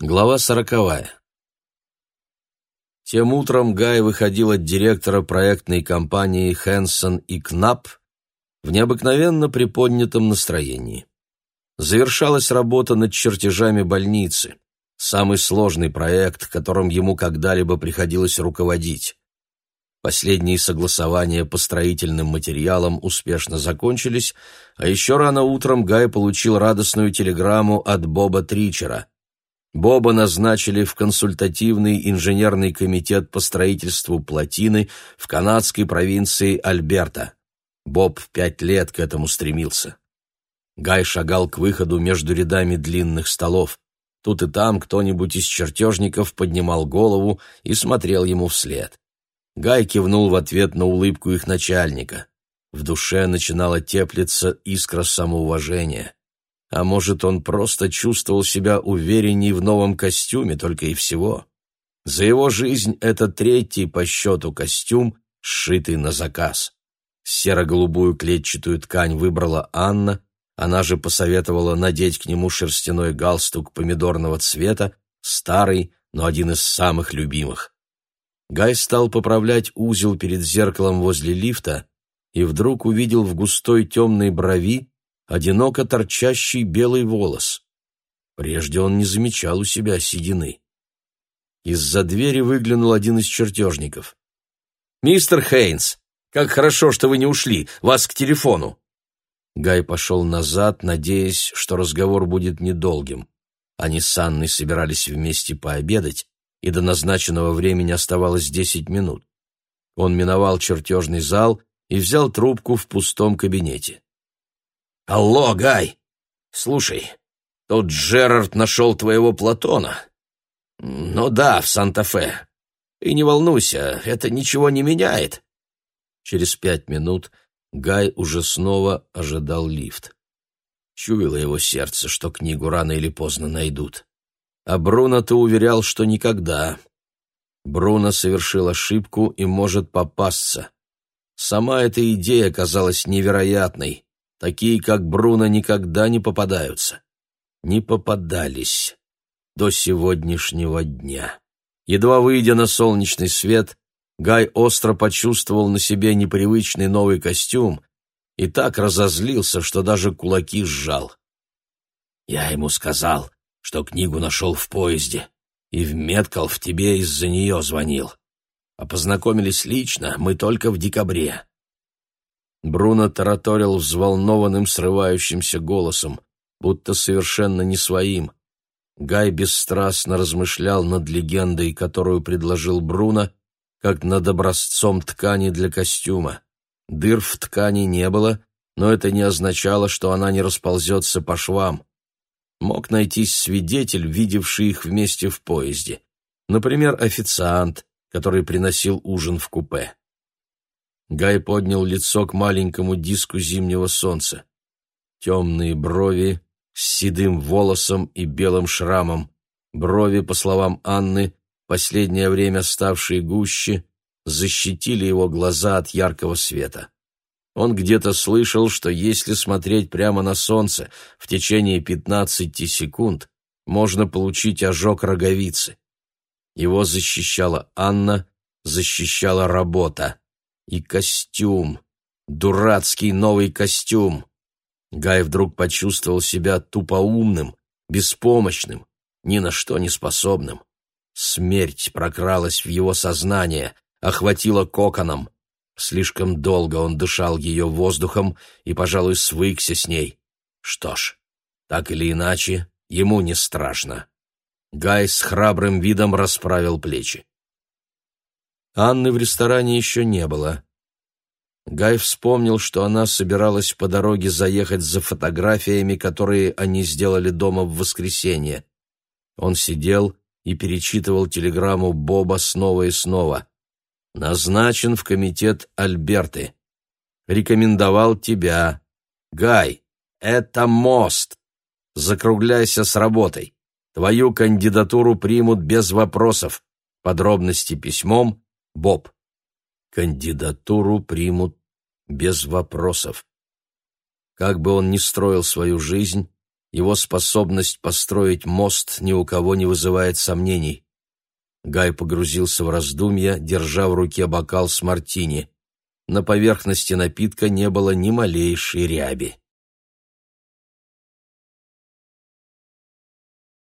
Глава сороковая. Тем утром Гай выходил от директора проектной компании Хэнсон и Кнап в необыкновенно приподнятом настроении. Завершалась работа над чертежами больницы, самый сложный проект, которым ему когда-либо приходилось руководить. Последние согласования по строительным материалам успешно закончились, а еще рано утром Гай получил радостную телеграмму от Боба Тричера – Боба назначили в консультативный инженерный комитет по строительству плотины в канадской провинции Альберта. Боб пять лет к этому стремился. Гай шагал к выходу между рядами длинных столов. Тут и там кто-нибудь из чертежников поднимал голову и смотрел ему вслед. Гай кивнул в ответ на улыбку их начальника. В душе начинала теплиться искра самоуважения. А может, он просто чувствовал себя уверенней в новом костюме, только и всего. За его жизнь это третий по счету костюм, сшитый на заказ. Серо-голубую клетчатую ткань выбрала Анна, она же посоветовала надеть к нему шерстяной галстук помидорного цвета, старый, но один из самых любимых. Гай стал поправлять узел перед зеркалом возле лифта и вдруг увидел в густой темной брови одиноко торчащий белый волос. Прежде он не замечал у себя седины. Из-за двери выглянул один из чертежников. «Мистер Хейнс, как хорошо, что вы не ушли! Вас к телефону!» Гай пошел назад, надеясь, что разговор будет недолгим. Они с Анной собирались вместе пообедать, и до назначенного времени оставалось десять минут. Он миновал чертежный зал и взял трубку в пустом кабинете. «Алло, Гай! Слушай, тут Джерард нашел твоего Платона. Ну да, в Санта-Фе. И не волнуйся, это ничего не меняет». Через пять минут Гай уже снова ожидал лифт. Чуяло его сердце, что книгу рано или поздно найдут. А Бруно-то уверял, что никогда. Бруно совершил ошибку и может попасться. Сама эта идея казалась невероятной. Такие, как Бруно, никогда не попадаются. Не попадались до сегодняшнего дня. Едва выйдя на солнечный свет, Гай остро почувствовал на себе непривычный новый костюм и так разозлился, что даже кулаки сжал. Я ему сказал, что книгу нашел в поезде, и в Меткал в тебе из-за нее звонил. А познакомились лично мы только в декабре. Бруно тараторил взволнованным, срывающимся голосом, будто совершенно не своим. Гай бесстрастно размышлял над легендой, которую предложил Бруно, как над образцом ткани для костюма. Дыр в ткани не было, но это не означало, что она не расползется по швам. Мог найтись свидетель, видевший их вместе в поезде. Например, официант, который приносил ужин в купе. Гай поднял лицо к маленькому диску зимнего солнца. Темные брови с седым волосом и белым шрамом. Брови, по словам Анны, последнее время ставшие гуще, защитили его глаза от яркого света. Он где-то слышал, что если смотреть прямо на солнце в течение 15 секунд, можно получить ожог роговицы. Его защищала Анна, защищала работа. И костюм. Дурацкий новый костюм. Гай вдруг почувствовал себя тупоумным, беспомощным, ни на что не способным. Смерть прокралась в его сознание, охватила коконом. Слишком долго он дышал ее воздухом и, пожалуй, свыкся с ней. Что ж, так или иначе, ему не страшно. Гай с храбрым видом расправил плечи. Анны в ресторане еще не было. Гай вспомнил, что она собиралась по дороге заехать за фотографиями, которые они сделали дома в воскресенье. Он сидел и перечитывал телеграмму Боба снова и снова. «Назначен в комитет Альберты. Рекомендовал тебя. Гай, это мост. Закругляйся с работой. Твою кандидатуру примут без вопросов. Подробности письмом Боб. Кандидатуру примут без вопросов. Как бы он ни строил свою жизнь, Его способность построить мост ни у кого не вызывает сомнений. Гай погрузился в раздумья, держа в руке бокал с мартини. На поверхности напитка не было ни малейшей ряби.